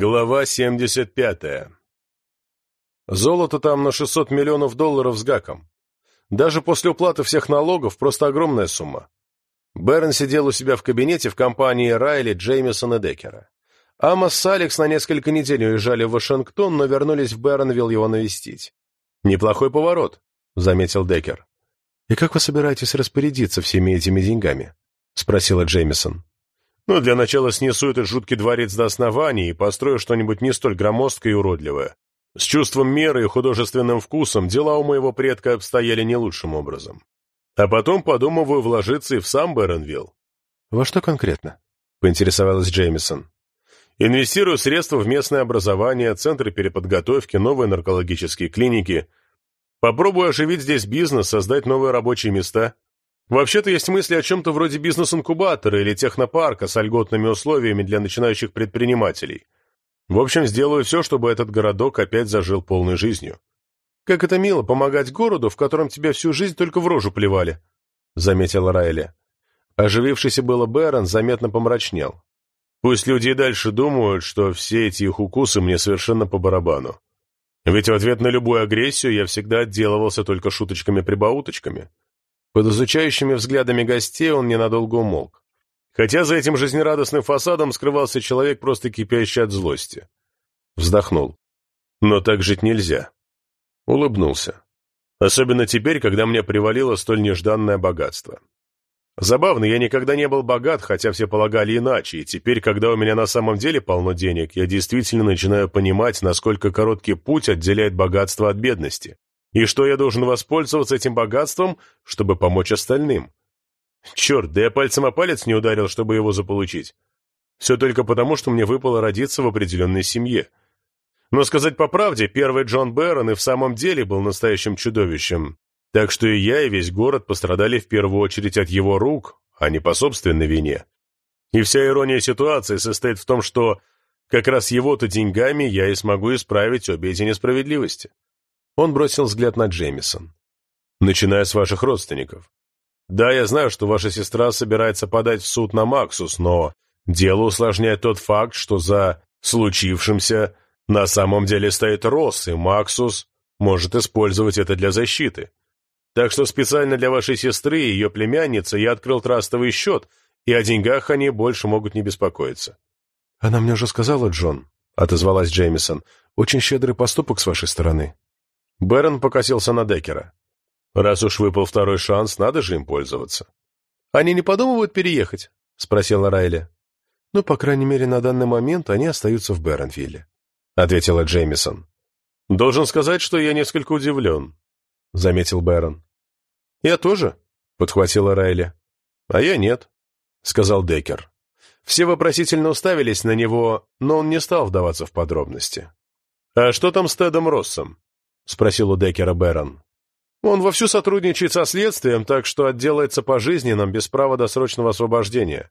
Глава 75. Золото там на 600 миллионов долларов с гаком. Даже после уплаты всех налогов просто огромная сумма. Бэрон сидел у себя в кабинете в компании Райли, Джеймисона и Деккера. Амос с Алекс на несколько недель уезжали в Вашингтон, но вернулись в Бэронвилл его навестить. «Неплохой поворот», — заметил Деккер. «И как вы собираетесь распорядиться всеми этими деньгами?» — спросила Джеймисон. «Ну, для начала снесу этот жуткий дворец до основания и построю что-нибудь не столь громоздкое и уродливое. С чувством меры и художественным вкусом дела у моего предка обстояли не лучшим образом. А потом подумываю вложиться и в сам Бэронвилл». «Во что конкретно?» — поинтересовалась Джеймисон. «Инвестирую средства в местное образование, центры переподготовки, новые наркологические клиники. Попробую оживить здесь бизнес, создать новые рабочие места». Вообще-то есть мысли о чем-то вроде бизнес-инкубатора или технопарка с льготными условиями для начинающих предпринимателей. В общем, сделаю все, чтобы этот городок опять зажил полной жизнью. Как это мило помогать городу, в котором тебя всю жизнь только в рожу плевали, — заметила Райли. Оживившийся было Бэрон заметно помрачнел. Пусть люди и дальше думают, что все эти их укусы мне совершенно по барабану. Ведь в ответ на любую агрессию я всегда отделывался только шуточками-прибауточками. Под изучающими взглядами гостей он ненадолго умолк. Хотя за этим жизнерадостным фасадом скрывался человек, просто кипящий от злости. Вздохнул. Но так жить нельзя. Улыбнулся. Особенно теперь, когда мне привалило столь нежданное богатство. Забавно, я никогда не был богат, хотя все полагали иначе, и теперь, когда у меня на самом деле полно денег, я действительно начинаю понимать, насколько короткий путь отделяет богатство от бедности и что я должен воспользоваться этим богатством, чтобы помочь остальным. Черт, да я пальцем о палец не ударил, чтобы его заполучить. Все только потому, что мне выпало родиться в определенной семье. Но сказать по правде, первый Джон Бэрон и в самом деле был настоящим чудовищем, так что и я, и весь город пострадали в первую очередь от его рук, а не по собственной вине. И вся ирония ситуации состоит в том, что как раз его-то деньгами я и смогу исправить обе эти несправедливости. Он бросил взгляд на Джеймисон. «Начиная с ваших родственников. Да, я знаю, что ваша сестра собирается подать в суд на Максус, но дело усложняет тот факт, что за случившимся на самом деле стоит Росс, и Максус может использовать это для защиты. Так что специально для вашей сестры и ее племянницы я открыл трастовый счет, и о деньгах они больше могут не беспокоиться». «Она мне уже сказала, Джон», — отозвалась Джеймисон, — «очень щедрый поступок с вашей стороны». Бэрон покосился на Деккера. «Раз уж выпал второй шанс, надо же им пользоваться». «Они не подумывают переехать?» — спросила Райли. «Ну, по крайней мере, на данный момент они остаются в Бэронвилле», — ответила Джеймисон. «Должен сказать, что я несколько удивлен», — заметил Бэрон. «Я тоже», — подхватила Райли. «А я нет», — сказал Деккер. Все вопросительно уставились на него, но он не стал вдаваться в подробности. «А что там с Тедом Россом?» — спросил у Деккера Бэрон. «Он вовсю сотрудничает со следствием, так что отделается пожизненным без права досрочного освобождения.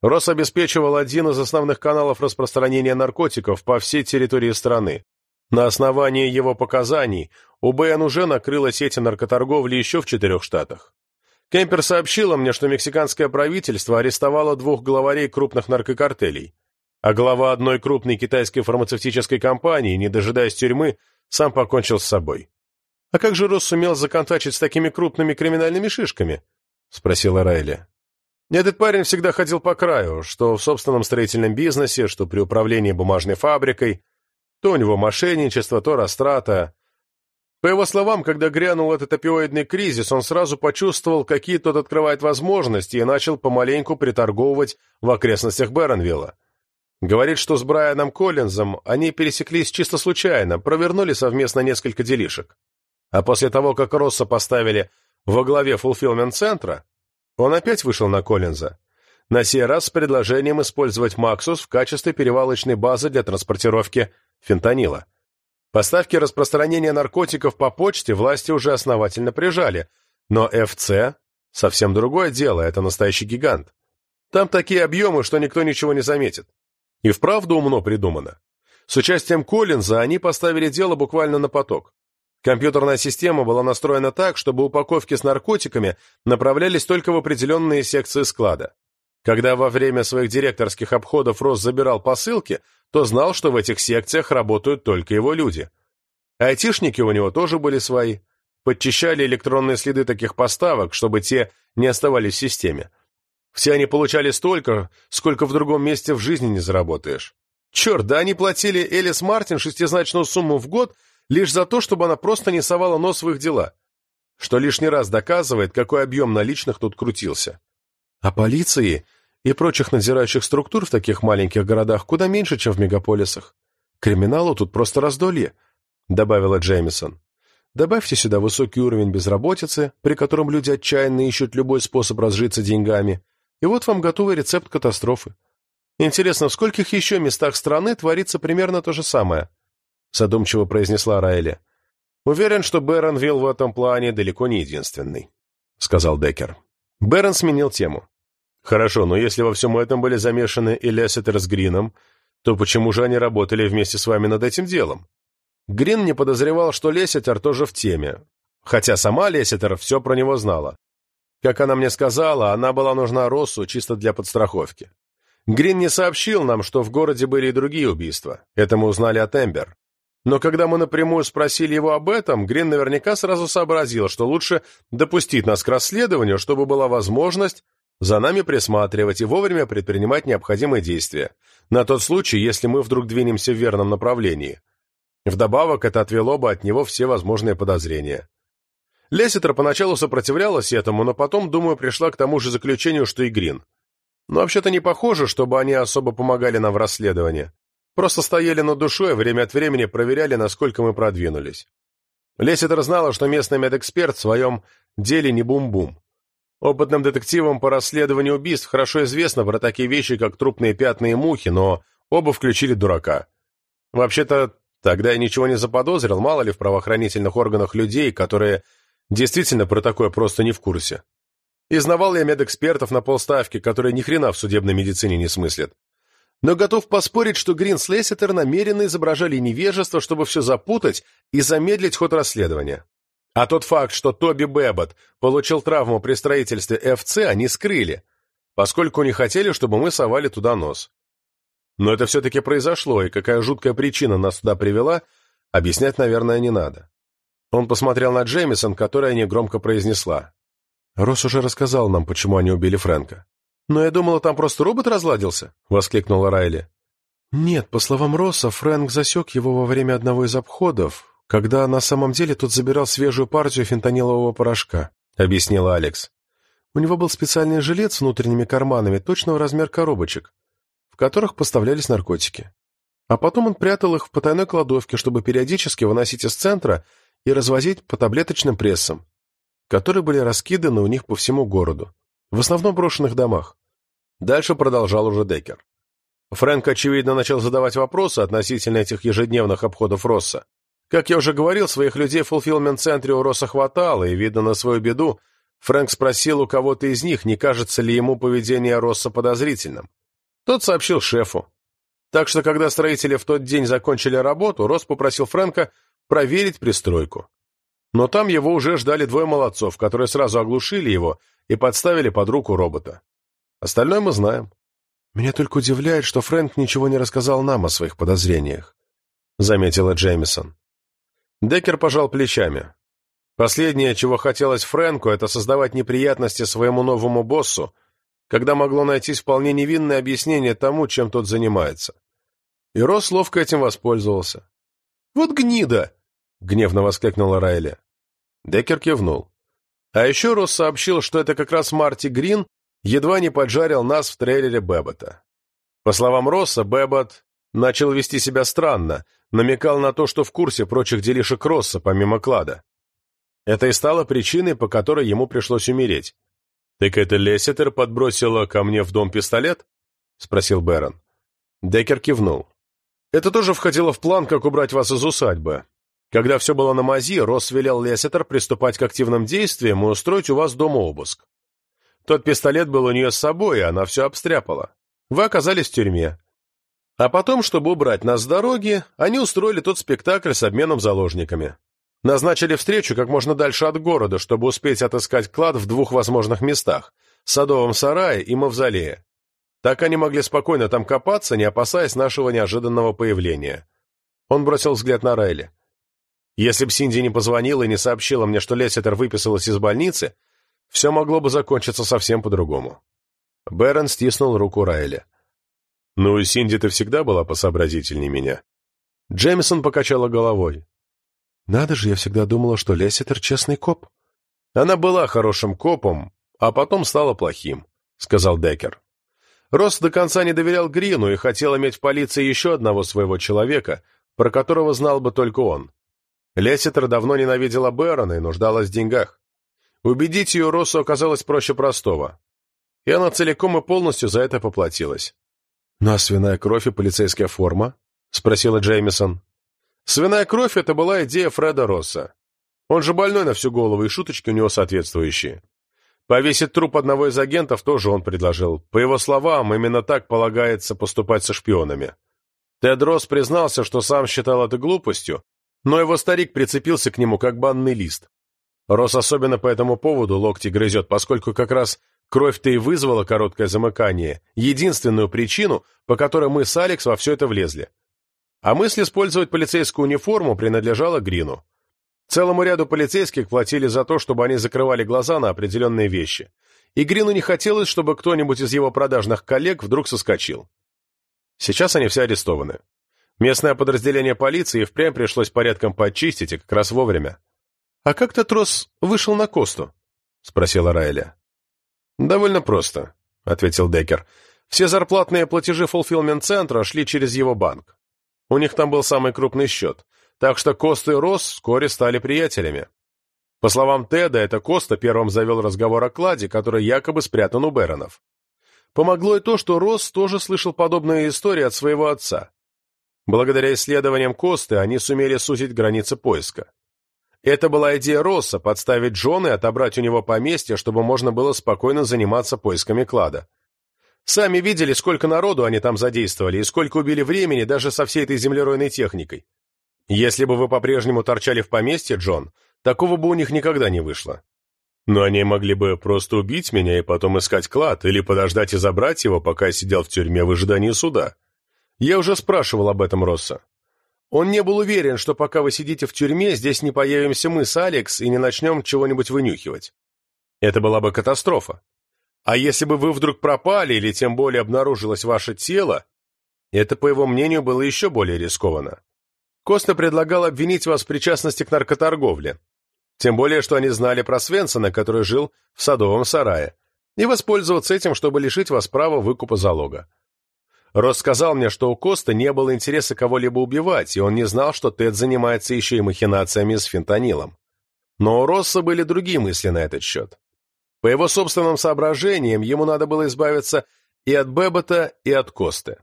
Рос обеспечивал один из основных каналов распространения наркотиков по всей территории страны. На основании его показаний у БН уже накрыла сети наркоторговли еще в четырех штатах. Кемпер сообщила мне, что мексиканское правительство арестовало двух главарей крупных наркокартелей, а глава одной крупной китайской фармацевтической компании, не дожидаясь тюрьмы, сам покончил с собой. «А как же Росс сумел законтачить с такими крупными криминальными шишками?» — спросила Райли. «Этот парень всегда ходил по краю, что в собственном строительном бизнесе, что при управлении бумажной фабрикой. То у него мошенничество, то растрата. По его словам, когда грянул этот опиоидный кризис, он сразу почувствовал, какие тот открывает возможности, и начал помаленьку приторговывать в окрестностях Беронвилла. Говорит, что с Брайаном Коллинзом они пересеклись чисто случайно, провернули совместно несколько делишек. А после того, как Росса поставили во главе фулфилмент-центра, он опять вышел на Коллинза. На сей раз с предложением использовать Максус в качестве перевалочной базы для транспортировки фентанила. Поставки распространения наркотиков по почте власти уже основательно прижали, но ФЦ – совсем другое дело, это настоящий гигант. Там такие объемы, что никто ничего не заметит. И вправду умно придумано. С участием Коллинза они поставили дело буквально на поток. Компьютерная система была настроена так, чтобы упаковки с наркотиками направлялись только в определенные секции склада. Когда во время своих директорских обходов Росс забирал посылки, то знал, что в этих секциях работают только его люди. Айтишники у него тоже были свои. Подчищали электронные следы таких поставок, чтобы те не оставались в системе. Все они получали столько, сколько в другом месте в жизни не заработаешь. Черт, да они платили Элис Мартин шестизначную сумму в год лишь за то, чтобы она просто не совала нос в их дела. Что лишний раз доказывает, какой объем наличных тут крутился. А полиции и прочих надзирающих структур в таких маленьких городах куда меньше, чем в мегаполисах. Криминалу тут просто раздолье, — добавила Джеймисон. Добавьте сюда высокий уровень безработицы, при котором люди отчаянно ищут любой способ разжиться деньгами, и вот вам готовый рецепт катастрофы. Интересно, в скольких еще местах страны творится примерно то же самое? Задумчиво произнесла Райли. Уверен, что Бэронвилл в этом плане далеко не единственный, сказал Деккер. Бэрон сменил тему. Хорошо, но если во всем этом были замешаны и Лессетер с Грином, то почему же они работали вместе с вами над этим делом? Грин не подозревал, что Лессетер тоже в теме, хотя сама Лессетер все про него знала. Как она мне сказала, она была нужна Россу чисто для подстраховки. Грин не сообщил нам, что в городе были и другие убийства. Это мы узнали от Эмбер. Но когда мы напрямую спросили его об этом, Грин наверняка сразу сообразил, что лучше допустить нас к расследованию, чтобы была возможность за нами присматривать и вовремя предпринимать необходимые действия, на тот случай, если мы вдруг двинемся в верном направлении. Вдобавок, это отвело бы от него все возможные подозрения. Леситер поначалу сопротивлялась этому, но потом, думаю, пришла к тому же заключению, что и Грин. Но вообще-то не похоже, чтобы они особо помогали нам в расследовании. Просто стояли над душой, время от времени проверяли, насколько мы продвинулись. Леситер знала, что местный медэксперт в своем деле не бум-бум. Опытным детективам по расследованию убийств хорошо известно про такие вещи, как трупные пятна и мухи, но оба включили дурака. Вообще-то, тогда я ничего не заподозрил, мало ли в правоохранительных органах людей, которые Действительно, про такое просто не в курсе. Изнавал я медэкспертов на полставки, которые ни хрена в судебной медицине не смыслят. Но готов поспорить, что Грин с Лесситер намеренно изображали невежество, чтобы все запутать и замедлить ход расследования. А тот факт, что Тоби Бэббот получил травму при строительстве ФЦ, они скрыли, поскольку не хотели, чтобы мы совали туда нос. Но это все-таки произошло, и какая жуткая причина нас туда привела, объяснять, наверное, не надо. Он посмотрел на Джеймисон, которая негромко произнесла. «Росс уже рассказал нам, почему они убили Фрэнка». «Но я думала, там просто робот разладился», — воскликнула Райли. «Нет, по словам Росса, Фрэнк засек его во время одного из обходов, когда на самом деле тот забирал свежую партию фентанилового порошка», — объяснила Алекс. «У него был специальный жилет с внутренними карманами точного размер коробочек, в которых поставлялись наркотики. А потом он прятал их в потайной кладовке, чтобы периодически выносить из центра и развозить по таблеточным прессам, которые были раскиданы у них по всему городу, в основном брошенных домах. Дальше продолжал уже Деккер. Фрэнк, очевидно, начал задавать вопросы относительно этих ежедневных обходов Росса. Как я уже говорил, своих людей в фулфилмент-центре у Росса хватало, и, видно на свою беду, Фрэнк спросил у кого-то из них, не кажется ли ему поведение Росса подозрительным. Тот сообщил шефу. Так что, когда строители в тот день закончили работу, Росс попросил Фрэнка проверить пристройку. Но там его уже ждали двое молодцов, которые сразу оглушили его и подставили под руку робота. Остальное мы знаем. Меня только удивляет, что Фрэнк ничего не рассказал нам о своих подозрениях, заметила Джеймисон. Деккер пожал плечами. Последнее, чего хотелось Фрэнку, это создавать неприятности своему новому боссу, когда могло найтись вполне невинное объяснение тому, чем тот занимается. И Росс ловко этим воспользовался. «Вот гнида!» — гневно воскликнула Райли. Деккер кивнул. А еще Росс сообщил, что это как раз Марти Грин едва не поджарил нас в трейлере Бэббота. По словам Росса, Бэббот начал вести себя странно, намекал на то, что в курсе прочих делишек Росса, помимо клада. Это и стало причиной, по которой ему пришлось умереть. «Так это Лесситер подбросила ко мне в дом пистолет?» — спросил Бэрон. Деккер кивнул. Это тоже входило в план, как убрать вас из усадьбы. Когда все было на мази, Росс велел Лесситер приступать к активным действиям и устроить у вас дома обыск. Тот пистолет был у нее с собой, и она все обстряпала. Вы оказались в тюрьме. А потом, чтобы убрать нас с дороги, они устроили тот спектакль с обменом заложниками. Назначили встречу как можно дальше от города, чтобы успеть отыскать клад в двух возможных местах – Садовом сарае и Мавзолее. Так они могли спокойно там копаться, не опасаясь нашего неожиданного появления. Он бросил взгляд на Райли. Если б Синди не позвонила и не сообщила мне, что Лесситер выписалась из больницы, все могло бы закончиться совсем по-другому. Бэрон стиснул руку Райли. «Ну и Синди ты всегда была посообразительней меня». Джеймисон покачала головой. «Надо же, я всегда думала, что Лесситер честный коп». «Она была хорошим копом, а потом стала плохим», — сказал Деккер. Росс до конца не доверял Грину и хотел иметь в полиции еще одного своего человека, про которого знал бы только он. Лесситер давно ненавидела Бэрона и нуждалась в деньгах. Убедить ее Россу оказалось проще простого. И она целиком и полностью за это поплатилась. «Ну а свиная кровь и полицейская форма?» — спросила Джеймисон. «Свиная кровь — это была идея Фреда Росса. Он же больной на всю голову, и шуточки у него соответствующие. Повесить труп одного из агентов тоже он предложил. По его словам, именно так полагается поступать со шпионами. Тед Росс признался, что сам считал это глупостью, но его старик прицепился к нему как банный лист. Росс особенно по этому поводу локти грызет, поскольку как раз кровь-то и вызвала короткое замыкание, единственную причину, по которой мы с Алекс во все это влезли. А мысль использовать полицейскую униформу принадлежала Грину. Целому ряду полицейских платили за то, чтобы они закрывали глаза на определенные вещи. И Грину не хотелось, чтобы кто-нибудь из его продажных коллег вдруг соскочил. Сейчас они все арестованы. Местное подразделение полиции впрямь пришлось порядком почистить, и как раз вовремя. «А как то трос вышел на Косту?» — спросила Райля. «Довольно просто», — ответил Деккер. «Все зарплатные платежи фулфилмент-центра шли через его банк. У них там был самый крупный счет так что Коста и Росс вскоре стали приятелями. По словам Теда, это Коста первым завел разговор о кладе, который якобы спрятан у Беронов. Помогло и то, что Росс тоже слышал подобные истории от своего отца. Благодаря исследованиям Косты они сумели сузить границы поиска. Это была идея Росса – подставить Джона и отобрать у него поместье, чтобы можно было спокойно заниматься поисками клада. Сами видели, сколько народу они там задействовали и сколько убили времени даже со всей этой землеройной техникой. Если бы вы по-прежнему торчали в поместье, Джон, такого бы у них никогда не вышло. Но они могли бы просто убить меня и потом искать клад, или подождать и забрать его, пока я сидел в тюрьме в ожидании суда. Я уже спрашивал об этом Росса. Он не был уверен, что пока вы сидите в тюрьме, здесь не появимся мы с Алекс и не начнем чего-нибудь вынюхивать. Это была бы катастрофа. А если бы вы вдруг пропали, или тем более обнаружилось ваше тело, это, по его мнению, было еще более рискованно. Коста предлагал обвинить вас в причастности к наркоторговле. Тем более, что они знали про Свенсона, который жил в садовом сарае, и воспользоваться этим, чтобы лишить вас права выкупа залога. Росс сказал мне, что у Коста не было интереса кого-либо убивать, и он не знал, что Тед занимается еще и махинациями с фентанилом. Но у Росса были другие мысли на этот счет. По его собственным соображениям, ему надо было избавиться и от Бебота, и от Косты.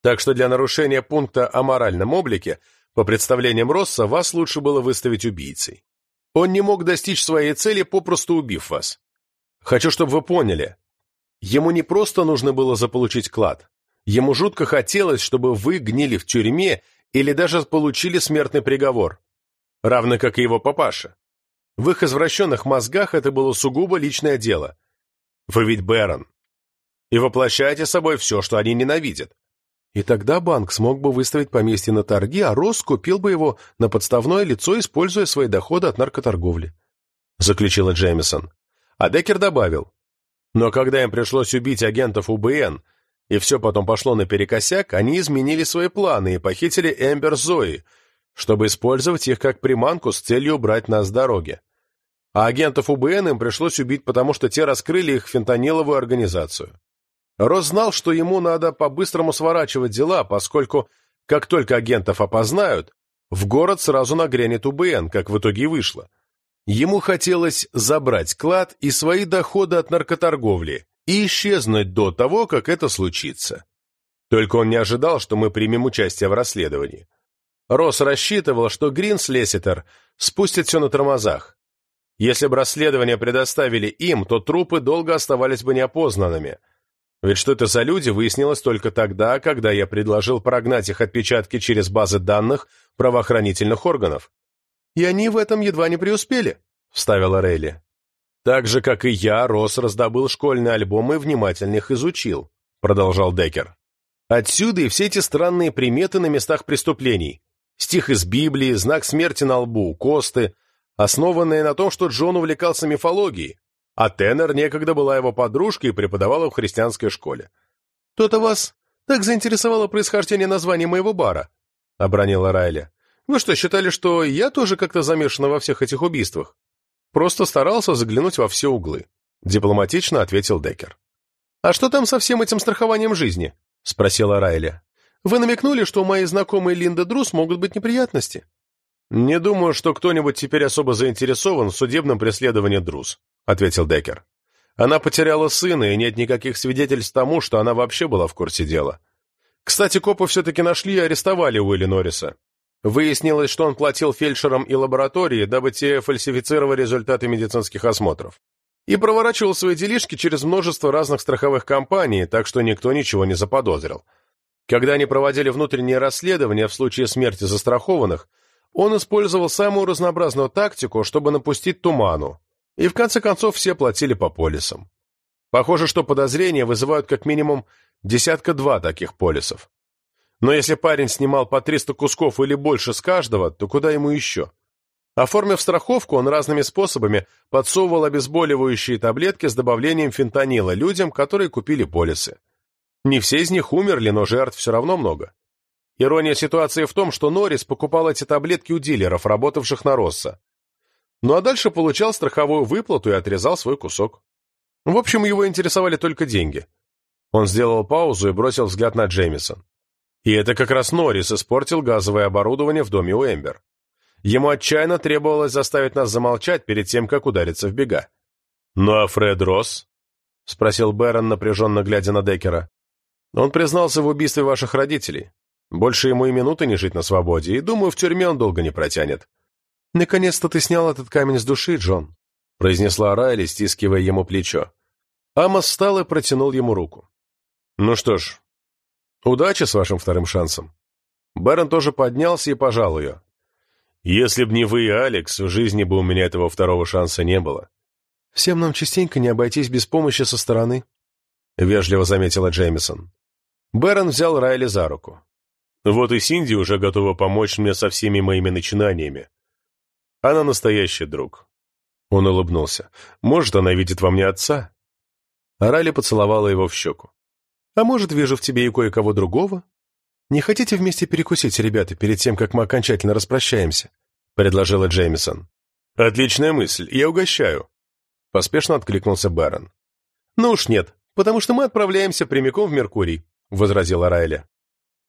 Так что для нарушения пункта о моральном облике по представлениям Росса, вас лучше было выставить убийцей. Он не мог достичь своей цели, попросту убив вас. Хочу, чтобы вы поняли. Ему не просто нужно было заполучить клад. Ему жутко хотелось, чтобы вы гнили в тюрьме или даже получили смертный приговор. Равно как и его папаша. В их извращенных мозгах это было сугубо личное дело. Вы ведь Бэрон. И воплощаете собой все, что они ненавидят. И тогда банк смог бы выставить поместье на торги, а Росс купил бы его на подставное лицо, используя свои доходы от наркоторговли. Заключила Джеймисон. А Деккер добавил. Но когда им пришлось убить агентов УБН, и все потом пошло наперекосяк, они изменили свои планы и похитили Эмбер Зои, чтобы использовать их как приманку с целью убрать нас с дороги. А агентов УБН им пришлось убить, потому что те раскрыли их фентаниловую организацию. Рос знал, что ему надо по-быстрому сворачивать дела, поскольку, как только агентов опознают, в город сразу нагрянет УБН, как в итоге вышло. Ему хотелось забрать клад и свои доходы от наркоторговли и исчезнуть до того, как это случится. Только он не ожидал, что мы примем участие в расследовании. Росс рассчитывал, что Грин с Лесситер спустят все на тормозах. Если бы расследование предоставили им, то трупы долго оставались бы неопознанными – ведь что это за люди, выяснилось только тогда, когда я предложил прогнать их отпечатки через базы данных правоохранительных органов. «И они в этом едва не преуспели», — вставила Рейли. «Так же, как и я, Росс раздобыл школьные альбомы и внимательно их изучил», — продолжал Деккер. «Отсюда и все эти странные приметы на местах преступлений. Стих из Библии, знак смерти на лбу, косты, основанные на том, что Джон увлекался мифологией, а Теннер некогда была его подружкой и преподавала в христианской школе. «То-то вас так заинтересовало происхождение названия моего бара», — обронила Райли. «Вы что, считали, что я тоже как-то замешана во всех этих убийствах?» «Просто старался заглянуть во все углы», — дипломатично ответил Деккер. «А что там со всем этим страхованием жизни?» — спросила Райли. «Вы намекнули, что у моей знакомой Линды Друс могут быть неприятности?» «Не думаю, что кто-нибудь теперь особо заинтересован в судебном преследовании Друз», — ответил Деккер. «Она потеряла сына, и нет никаких свидетельств тому, что она вообще была в курсе дела. Кстати, копы все-таки нашли и арестовали Уилли Норриса. Выяснилось, что он платил фельдшерам и лаборатории, дабы те фальсифицировали результаты медицинских осмотров. И проворачивал свои делишки через множество разных страховых компаний, так что никто ничего не заподозрил. Когда они проводили внутреннее расследование в случае смерти застрахованных, он использовал самую разнообразную тактику, чтобы напустить туману, и в конце концов все платили по полисам. Похоже, что подозрения вызывают как минимум десятка-два таких полисов. Но если парень снимал по 300 кусков или больше с каждого, то куда ему еще? Оформив страховку, он разными способами подсовывал обезболивающие таблетки с добавлением фентанила людям, которые купили полисы. Не все из них умерли, но жертв все равно много. Ирония ситуации в том, что Норрис покупал эти таблетки у дилеров, работавших на Росса. Ну а дальше получал страховую выплату и отрезал свой кусок. В общем, его интересовали только деньги. Он сделал паузу и бросил взгляд на Джеймисон. И это как раз Норрис испортил газовое оборудование в доме у Эмбер. Ему отчаянно требовалось заставить нас замолчать перед тем, как удариться в бега. «Ну а Фред Росс?» — спросил Бэрон, напряженно глядя на Деккера. «Он признался в убийстве ваших родителей. Больше ему и минуты не жить на свободе, и, думаю, в тюрьме он долго не протянет. «Наконец-то ты снял этот камень с души, Джон», — произнесла Райли, стискивая ему плечо. Амос встал и протянул ему руку. «Ну что ж, удачи с вашим вторым шансом». Бэрон тоже поднялся и пожал ее. «Если б не вы и Алекс, в жизни бы у меня этого второго шанса не было». «Всем нам частенько не обойтись без помощи со стороны», — вежливо заметила Джеймисон. Бэрон взял Райли за руку. Вот и Синди уже готова помочь мне со всеми моими начинаниями. Она настоящий друг. Он улыбнулся. Может, она видит во мне отца? Райли поцеловала его в щеку. А может, вижу в тебе и кое-кого другого? Не хотите вместе перекусить, ребята, перед тем, как мы окончательно распрощаемся? Предложила Джеймисон. Отличная мысль, я угощаю. Поспешно откликнулся Бэрон. Ну уж нет, потому что мы отправляемся прямиком в Меркурий, возразила Райли.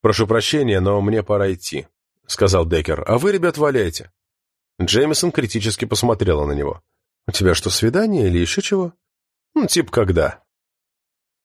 «Прошу прощения, но мне пора идти», — сказал Деккер. «А вы, ребят, валяйте». Джеймисон критически посмотрела на него. «У тебя что, свидание или еще чего?» «Ну, типа когда»,